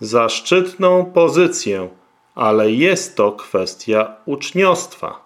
zaszczytną pozycję, ale jest to kwestia uczniostwa.